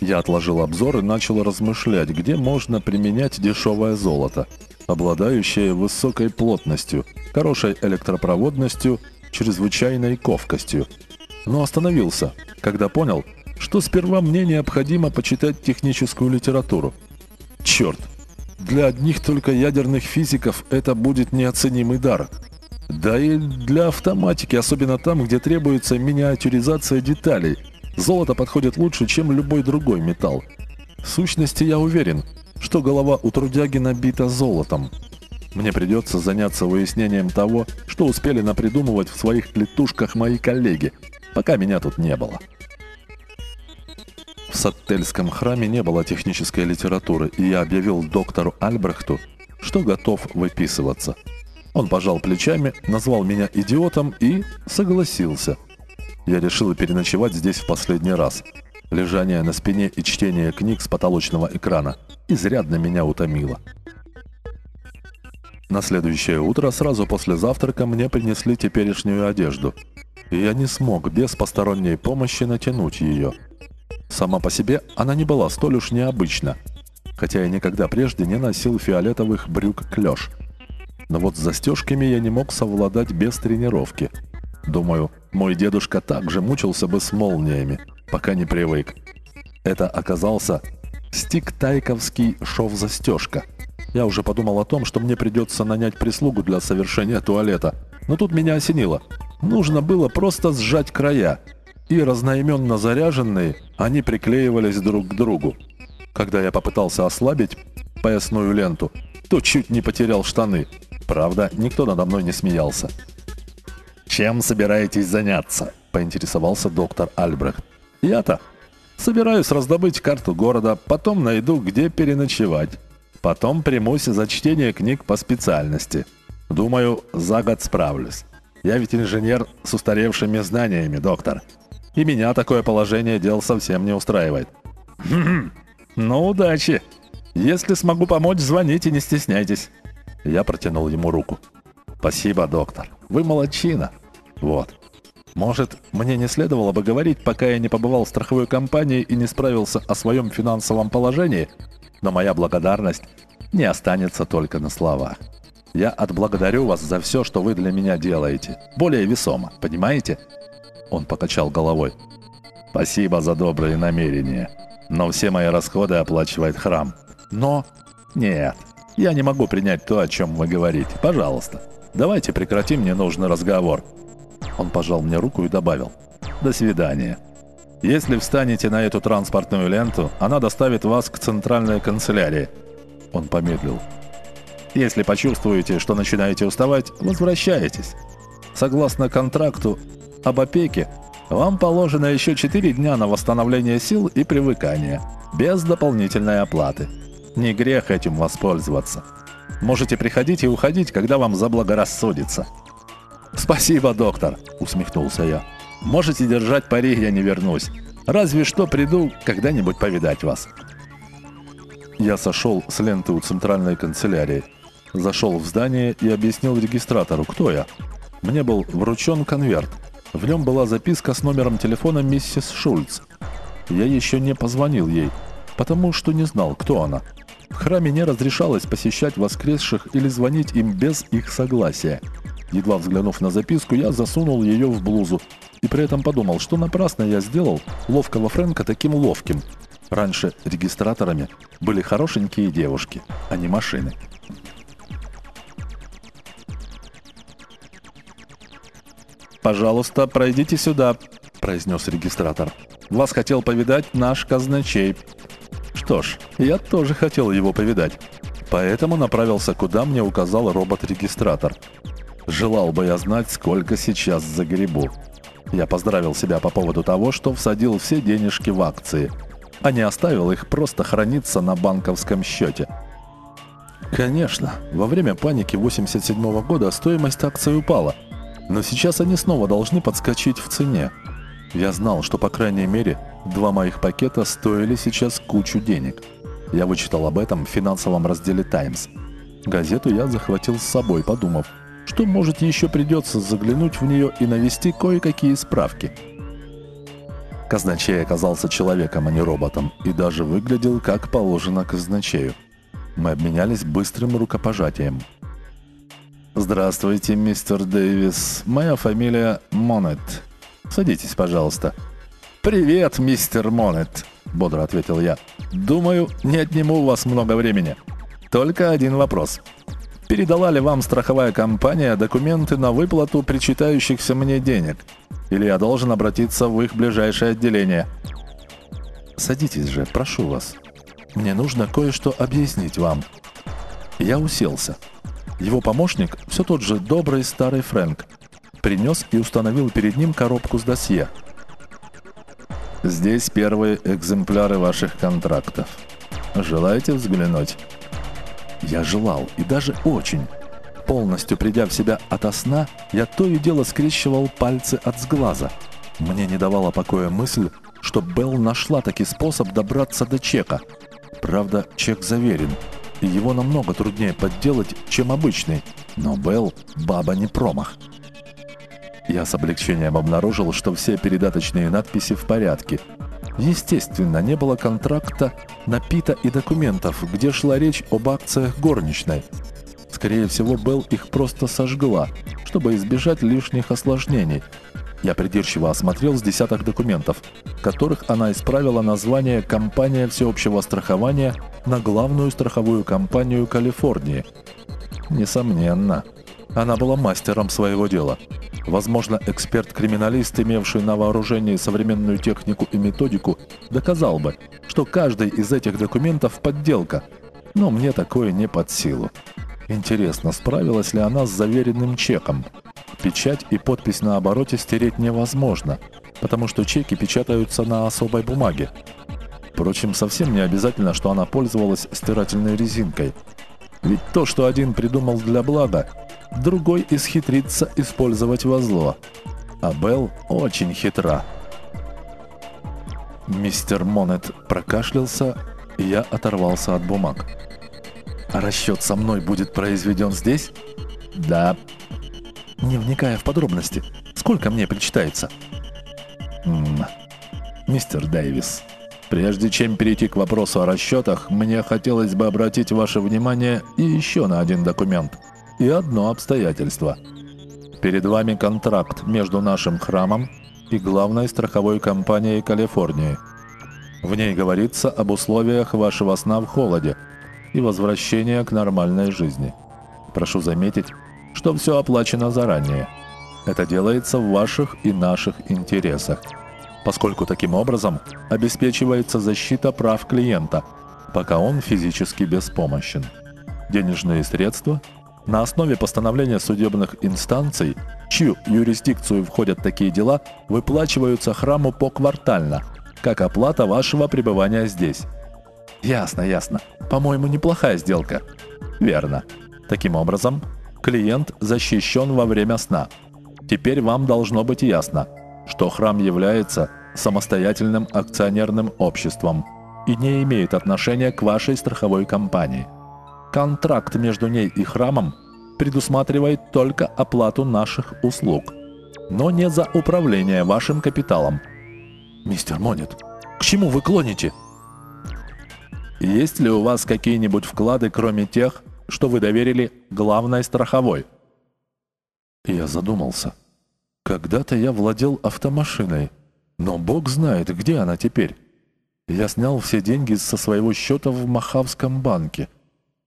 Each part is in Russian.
Я отложил обзор и начал размышлять, где можно применять дешевое золото, обладающее высокой плотностью, хорошей электропроводностью, чрезвычайной ковкостью. Но остановился, когда понял, что сперва мне необходимо почитать техническую литературу. Черт! Для одних только ядерных физиков это будет неоценимый дар. Да и для автоматики, особенно там, где требуется миниатюризация деталей, золото подходит лучше, чем любой другой металл. В сущности, я уверен, что голова у трудяги набита золотом. Мне придется заняться выяснением того, что успели напридумывать в своих клетушках мои коллеги, пока меня тут не было. В Саттельском храме не было технической литературы, и я объявил доктору Альбрехту, что готов выписываться. Он пожал плечами, назвал меня идиотом и согласился. Я решил переночевать здесь в последний раз. Лежание на спине и чтение книг с потолочного экрана изрядно меня утомило. На следующее утро, сразу после завтрака, мне принесли теперешнюю одежду. И я не смог без посторонней помощи натянуть ее. Сама по себе она не была столь уж необычна, хотя я никогда прежде не носил фиолетовых брюк клеш. Но вот с застежками я не мог совладать без тренировки. Думаю, мой дедушка также мучился бы с молниями, пока не привык. Это оказался стик-тайковский шов-застежка. Я уже подумал о том, что мне придется нанять прислугу для совершения туалета, но тут меня осенило. Нужно было просто сжать края, и разноименно заряженные, они приклеивались друг к другу. Когда я попытался ослабить поясную ленту, то чуть не потерял штаны. Правда, никто надо мной не смеялся. «Чем собираетесь заняться?» – поинтересовался доктор Альбрехт. «Я-то собираюсь раздобыть карту города, потом найду, где переночевать. Потом примусь за чтение книг по специальности. Думаю, за год справлюсь. Я ведь инженер с устаревшими знаниями, доктор. И меня такое положение дел совсем не устраивает. Хм, ну, удачи. Если смогу помочь, звоните, не стесняйтесь. Я протянул ему руку. Спасибо, доктор. Вы молодчина. Вот. Может, мне не следовало бы говорить, пока я не побывал в страховой компании и не справился о своем финансовом положении, но моя благодарность не останется только на словах. Я отблагодарю вас за все, что вы для меня делаете. Более весомо, понимаете? Он покачал головой. «Спасибо за добрые намерения, но все мои расходы оплачивает храм. Но... Нет, я не могу принять то, о чем вы говорите. Пожалуйста, давайте прекратим ненужный разговор». Он пожал мне руку и добавил. «До свидания. Если встанете на эту транспортную ленту, она доставит вас к центральной канцелярии». Он помедлил. «Если почувствуете, что начинаете уставать, возвращайтесь. Согласно контракту, об опеке, вам положено еще 4 дня на восстановление сил и привыкание, без дополнительной оплаты. Не грех этим воспользоваться. Можете приходить и уходить, когда вам заблагорассудится. «Спасибо, доктор», — усмехнулся я. «Можете держать пари, я не вернусь. Разве что приду когда-нибудь повидать вас». Я сошел с ленты у центральной канцелярии, зашел в здание и объяснил регистратору, кто я. Мне был вручен конверт — в нем была записка с номером телефона миссис Шульц. Я еще не позвонил ей, потому что не знал, кто она. В храме не разрешалось посещать воскресших или звонить им без их согласия. Едва взглянув на записку, я засунул ее в блузу и при этом подумал, что напрасно я сделал ловкого Фрэнка таким ловким. Раньше регистраторами были хорошенькие девушки, а не машины. «Пожалуйста, пройдите сюда», – произнес регистратор. «Вас хотел повидать наш казначей». Что ж, я тоже хотел его повидать. Поэтому направился, куда мне указал робот-регистратор. Желал бы я знать, сколько сейчас за грибу. Я поздравил себя по поводу того, что всадил все денежки в акции, а не оставил их просто храниться на банковском счете. Конечно, во время паники 87 -го года стоимость акций упала – но сейчас они снова должны подскочить в цене. Я знал, что по крайней мере два моих пакета стоили сейчас кучу денег. Я вычитал об этом в финансовом разделе «Таймс». Газету я захватил с собой, подумав, что, может, еще придется заглянуть в нее и навести кое-какие справки. Казначей оказался человеком, а не роботом, и даже выглядел как положено казначею. Мы обменялись быстрым рукопожатием. «Здравствуйте, мистер Дэвис. Моя фамилия Монет. Садитесь, пожалуйста». «Привет, мистер Монет», — бодро ответил я. «Думаю, не отниму у вас много времени. Только один вопрос. Передала ли вам страховая компания документы на выплату причитающихся мне денег? Или я должен обратиться в их ближайшее отделение?» «Садитесь же, прошу вас. Мне нужно кое-что объяснить вам». Я уселся. Его помощник, все тот же добрый старый Фрэнк, принес и установил перед ним коробку с досье. «Здесь первые экземпляры ваших контрактов. Желаете взглянуть?» Я желал, и даже очень. Полностью придя в себя ото сна, я то и дело скрещивал пальцы от сглаза. Мне не давала покоя мысль, что Белл нашла таки способ добраться до чека. Правда, чек заверен – и его намного труднее подделать, чем обычный, но Белл – баба не промах. Я с облегчением обнаружил, что все передаточные надписи в порядке. Естественно, не было контракта на Пита и документов, где шла речь об акциях горничной. Скорее всего, Белл их просто сожгла, чтобы избежать лишних осложнений – я придирчиво осмотрел с десяток документов, в которых она исправила название «Компания всеобщего страхования» на главную страховую компанию Калифорнии. Несомненно, она была мастером своего дела. Возможно, эксперт-криминалист, имевший на вооружении современную технику и методику, доказал бы, что каждый из этих документов – подделка. Но мне такое не под силу. Интересно, справилась ли она с заверенным чеком – Печать и подпись на обороте стереть невозможно, потому что чеки печатаются на особой бумаге. Впрочем, совсем не обязательно, что она пользовалась стирательной резинкой. Ведь то, что один придумал для блага, другой исхитрится использовать во зло. А Белл очень хитра. Мистер Монет прокашлялся, я оторвался от бумаг. «А расчет со мной будет произведен здесь?» «Да», не вникая в подробности. Сколько мне причитается? М мистер Дэвис, прежде чем перейти к вопросу о расчетах, мне хотелось бы обратить ваше внимание и еще на один документ. И одно обстоятельство. Перед вами контракт между нашим храмом и главной страховой компанией Калифорнии. В ней говорится об условиях вашего сна в холоде и возвращения к нормальной жизни. Прошу заметить, что все оплачено заранее. Это делается в ваших и наших интересах, поскольку таким образом обеспечивается защита прав клиента, пока он физически беспомощен. Денежные средства на основе постановления судебных инстанций, чью юрисдикцию входят такие дела, выплачиваются храму поквартально, как оплата вашего пребывания здесь. Ясно, ясно. По-моему, неплохая сделка. Верно. Таким образом, Клиент защищен во время сна. Теперь вам должно быть ясно, что храм является самостоятельным акционерным обществом и не имеет отношения к вашей страховой компании. Контракт между ней и храмом предусматривает только оплату наших услуг, но не за управление вашим капиталом. Мистер Монет, к чему вы клоните? Есть ли у вас какие-нибудь вклады, кроме тех, что вы доверили главной страховой. Я задумался. Когда-то я владел автомашиной, но бог знает, где она теперь. Я снял все деньги со своего счета в Махавском банке.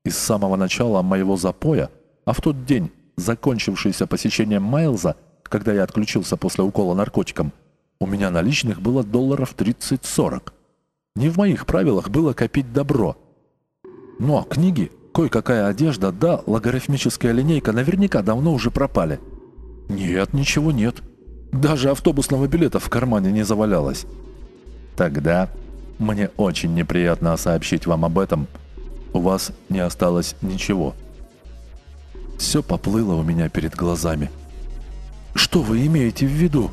И с самого начала моего запоя, а в тот день, закончившийся посещением Майлза, когда я отключился после укола наркотиком, у меня наличных было долларов 30-40. Не в моих правилах было копить добро. Но книги Кое-какая одежда, да, логарифмическая линейка наверняка давно уже пропали. Нет, ничего нет. Даже автобусного билета в кармане не завалялось. Тогда мне очень неприятно сообщить вам об этом. У вас не осталось ничего. Все поплыло у меня перед глазами. Что вы имеете в виду?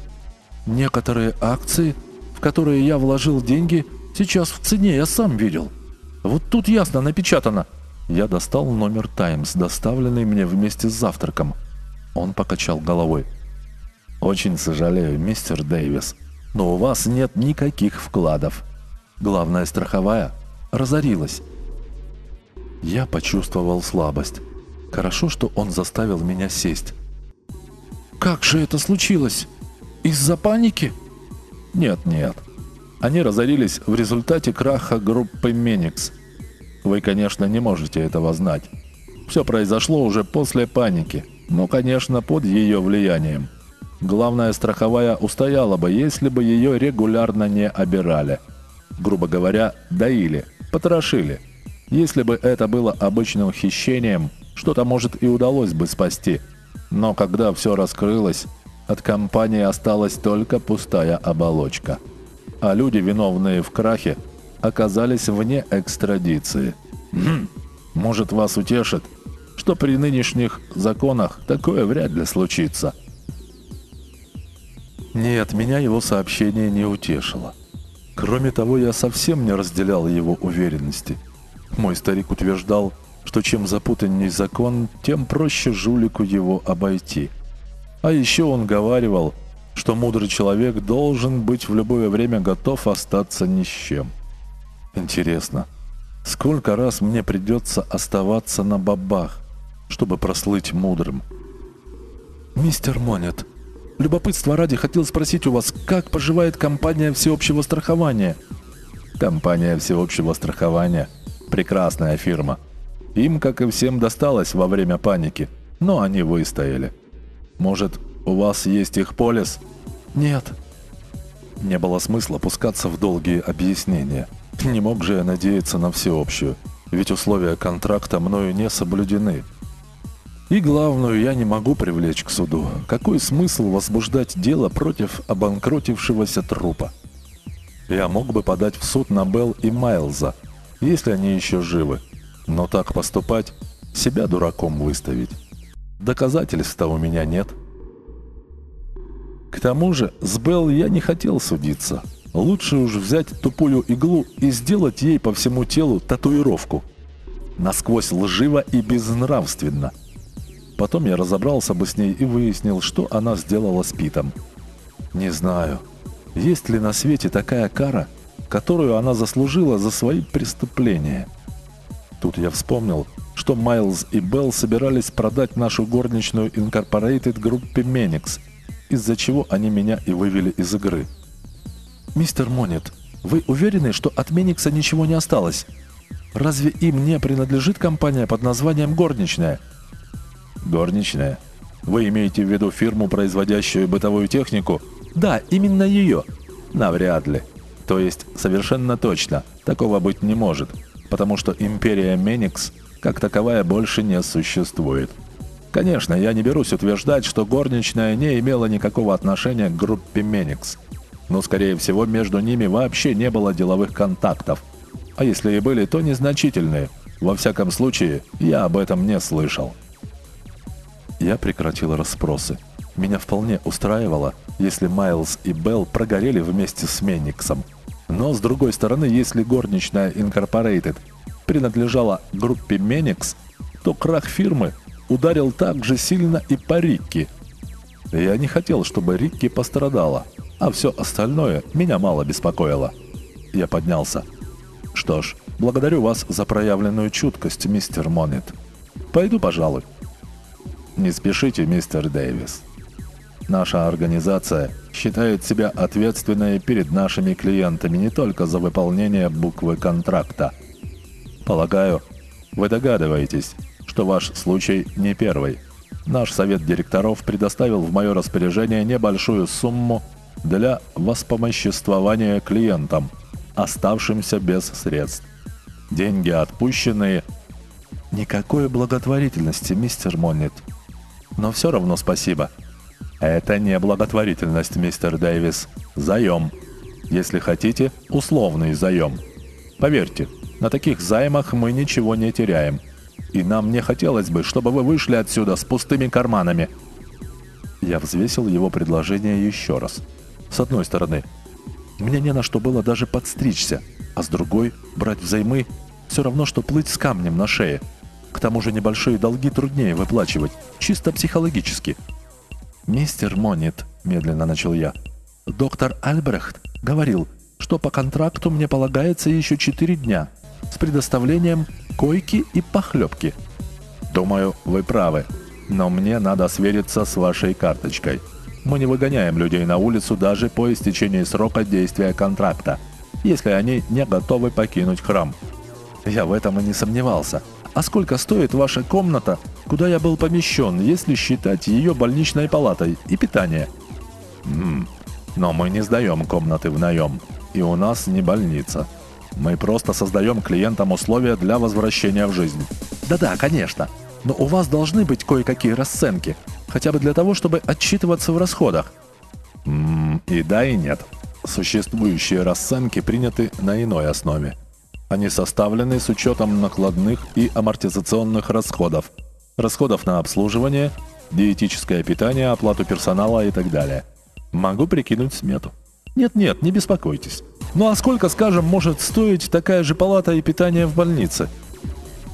Некоторые акции, в которые я вложил деньги, сейчас в цене, я сам видел. Вот тут ясно напечатано – я достал номер «Таймс», доставленный мне вместе с завтраком. Он покачал головой. «Очень сожалею, мистер Дэвис, но у вас нет никаких вкладов. Главная страховая разорилась. Я почувствовал слабость. Хорошо, что он заставил меня сесть. «Как же это случилось? Из-за паники?» «Нет, нет. Они разорились в результате краха группы Меникс. Вы, конечно, не можете этого знать. Все произошло уже после паники, но, конечно, под ее влиянием. Главная страховая устояла бы, если бы ее регулярно не обирали. Грубо говоря, доили, потрошили. Если бы это было обычным хищением, что-то, может, и удалось бы спасти. Но когда все раскрылось, от компании осталась только пустая оболочка. А люди, виновные в крахе, оказались вне экстрадиции. Хм, может, вас утешит, что при нынешних законах такое вряд ли случится. Нет, меня его сообщение не утешило. Кроме того, я совсем не разделял его уверенности. Мой старик утверждал, что чем запутанней закон, тем проще жулику его обойти. А еще он говаривал, что мудрый человек должен быть в любое время готов остаться ни с чем. Интересно, сколько раз мне придется оставаться на бабах, чтобы прослыть мудрым? «Мистер Монет, любопытство ради хотел спросить у вас, как поживает компания всеобщего страхования?» «Компания всеобщего страхования – прекрасная фирма. Им, как и всем, досталось во время паники, но они выстояли. Может, у вас есть их полис?» «Нет». Не было смысла пускаться в долгие объяснения. Не мог же я надеяться на всеобщую, ведь условия контракта мною не соблюдены. И главную я не могу привлечь к суду. Какой смысл возбуждать дело против обанкротившегося трупа? Я мог бы подать в суд на Белл и Майлза, если они еще живы. Но так поступать, себя дураком выставить. Доказательств-то у меня нет. К тому же с Белл я не хотел судиться. Лучше уж взять тупую иглу и сделать ей по всему телу татуировку. Насквозь лживо и безнравственно. Потом я разобрался бы с ней и выяснил, что она сделала с Питом. Не знаю, есть ли на свете такая кара, которую она заслужила за свои преступления. Тут я вспомнил, что Майлз и Белл собирались продать нашу горничную Incorporated группе Меникс, из-за чего они меня и вывели из игры. «Мистер Монет, вы уверены, что от Меникса ничего не осталось? Разве им не принадлежит компания под названием «Горничная»?» «Горничная? Вы имеете в виду фирму, производящую бытовую технику?» «Да, именно ее». «Навряд ли. То есть, совершенно точно, такого быть не может, потому что империя Меникс как таковая больше не существует. Конечно, я не берусь утверждать, что горничная не имела никакого отношения к группе Меникс. Но, скорее всего, между ними вообще не было деловых контактов. А если и были, то незначительные. Во всяком случае, я об этом не слышал. Я прекратил расспросы. Меня вполне устраивало, если Майлз и Белл прогорели вместе с Мениксом. Но, с другой стороны, если горничная Incorporated принадлежала группе Меникс, то крах фирмы ударил так же сильно и по Рикки. Я не хотел, чтобы Рикки пострадала, а все остальное меня мало беспокоило. Я поднялся. Что ж, благодарю вас за проявленную чуткость, мистер Монет. Пойду, пожалуй. Не спешите, мистер Дэвис. Наша организация считает себя ответственной перед нашими клиентами не только за выполнение буквы контракта. Полагаю, вы догадываетесь, что ваш случай не первый. Наш совет директоров предоставил в мое распоряжение небольшую сумму для воспомоществования клиентам, оставшимся без средств. Деньги отпущенные. Никакой благотворительности, мистер Моннет. Но все равно спасибо. Это не благотворительность, мистер Дэвис. Заем. Если хотите, условный заем. Поверьте, на таких займах мы ничего не теряем. И нам не хотелось бы, чтобы вы вышли отсюда с пустыми карманами. Я взвесил его предложение еще раз. С одной стороны, мне не на что было даже подстричься, а с другой, брать взаймы все равно, что плыть с камнем на шее. К тому же небольшие долги труднее выплачивать, чисто психологически. «Мистер Монет», — медленно начал я, — Доктор Альбрехт говорил, что по контракту мне полагается еще 4 дня с предоставлением койки и похлебки. Думаю, вы правы, но мне надо свериться с вашей карточкой. Мы не выгоняем людей на улицу даже по истечении срока действия контракта, если они не готовы покинуть храм. Я в этом и не сомневался. А сколько стоит ваша комната, куда я был помещен, если считать ее больничной палатой и питание? Ммм, но мы не сдаем комнаты в наем, и у нас не больница. Мы просто создаем клиентам условия для возвращения в жизнь. Да-да, конечно. Но у вас должны быть кое-какие расценки, хотя бы для того, чтобы отчитываться в расходах. Ммм, и да, и нет. Существующие расценки приняты на иной основе. Они составлены с учетом накладных и амортизационных расходов, расходов на обслуживание, диетическое питание, оплату персонала и так далее. Могу прикинуть смету. Нет-нет, не беспокойтесь. Ну а сколько, скажем, может стоить такая же палата и питание в больнице?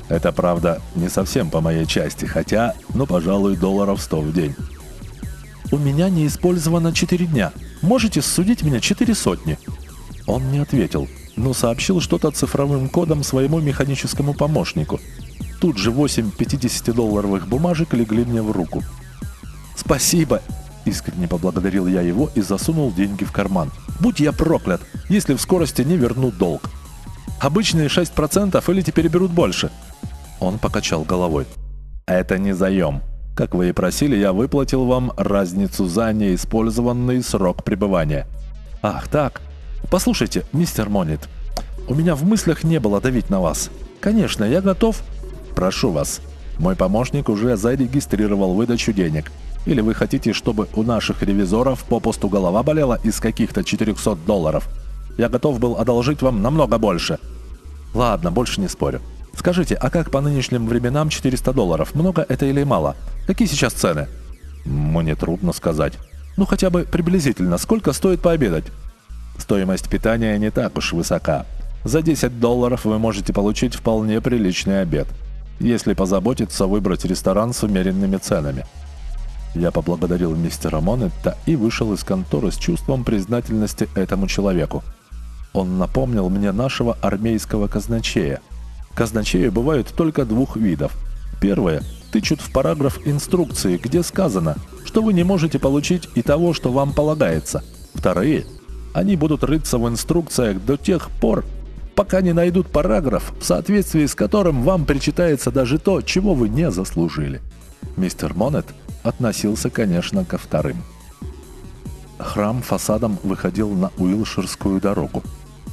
Это, правда, не совсем по моей части, хотя, ну, пожалуй, долларов 100 в день. У меня не использовано 4 дня. Можете судить меня 4 сотни. Он не ответил, но сообщил что-то цифровым кодом своему механическому помощнику. Тут же 8 50-долларовых бумажек легли мне в руку. «Спасибо!» – искренне поблагодарил я его и засунул деньги в карман. «Будь я проклят, если в скорости не верну долг!» «Обычные 6% или теперь берут больше?» Он покачал головой. «Это не заем. Как вы и просили, я выплатил вам разницу за неиспользованный срок пребывания». «Ах, так. Послушайте, мистер Монит, у меня в мыслях не было давить на вас. Конечно, я готов...» «Прошу вас. Мой помощник уже зарегистрировал выдачу денег. Или вы хотите, чтобы у наших ревизоров попусту голова болела из каких-то 400 долларов? Я готов был одолжить вам намного больше». «Ладно, больше не спорю. Скажите, а как по нынешним временам 400 долларов? Много это или мало? Какие сейчас цены? Мне трудно сказать. Ну хотя бы приблизительно, сколько стоит пообедать? Стоимость питания не так уж высока. За 10 долларов вы можете получить вполне приличный обед, если позаботиться выбрать ресторан с умеренными ценами. Я поблагодарил мистера Монетта и вышел из конторы с чувством признательности этому человеку. Он напомнил мне нашего армейского казначея – Казначеи бывают только двух видов. Первое – тычут в параграф инструкции, где сказано, что вы не можете получить и того, что вам полагается. Вторые – они будут рыться в инструкциях до тех пор, пока не найдут параграф, в соответствии с которым вам причитается даже то, чего вы не заслужили. Мистер Монет относился, конечно, ко вторым. Храм фасадом выходил на Уилширскую дорогу.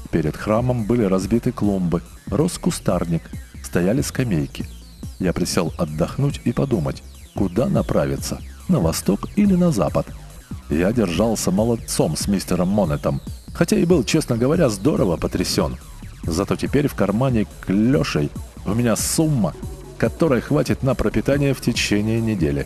Перед храмом были разбиты клумбы, рос кустарник, стояли скамейки. Я присел отдохнуть и подумать, куда направиться, на восток или на запад. Я держался молодцом с мистером Монетом, хотя и был, честно говоря, здорово потрясен. Зато теперь в кармане клешей у меня сумма, которой хватит на пропитание в течение недели.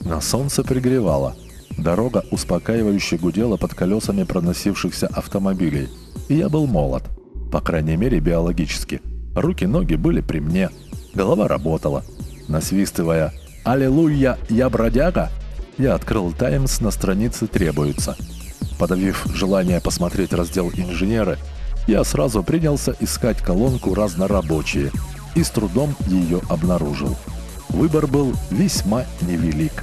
На солнце пригревало – Дорога успокаивающе гудела под колесами проносившихся автомобилей. И я был молод. По крайней мере, биологически. Руки-ноги были при мне. Голова работала. Насвистывая «Аллилуйя, я бродяга!» Я открыл «Таймс» на странице «Требуется». Подавив желание посмотреть раздел «Инженеры», я сразу принялся искать колонку «Разнорабочие» и с трудом ее обнаружил. Выбор был весьма невелик.